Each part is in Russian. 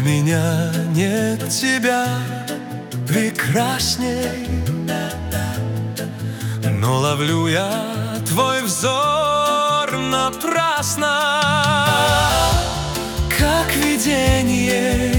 меня нет тебя прекрасней. Но ловлю я твой взор напрасно. Как видение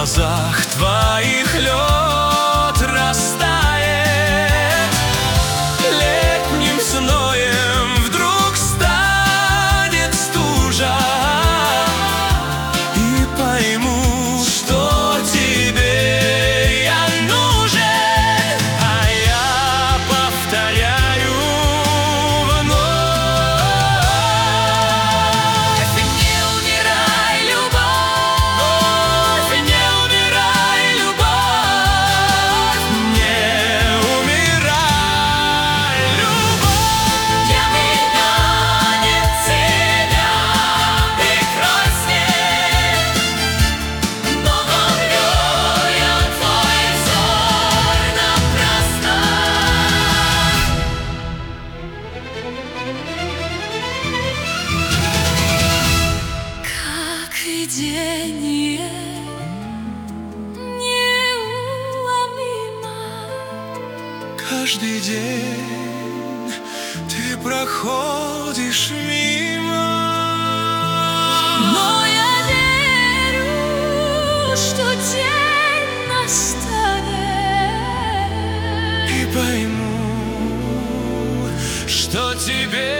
глазах твоих Каждый день ты проходишь мимо. Но я верю, что день настанет. И пойму, что тебе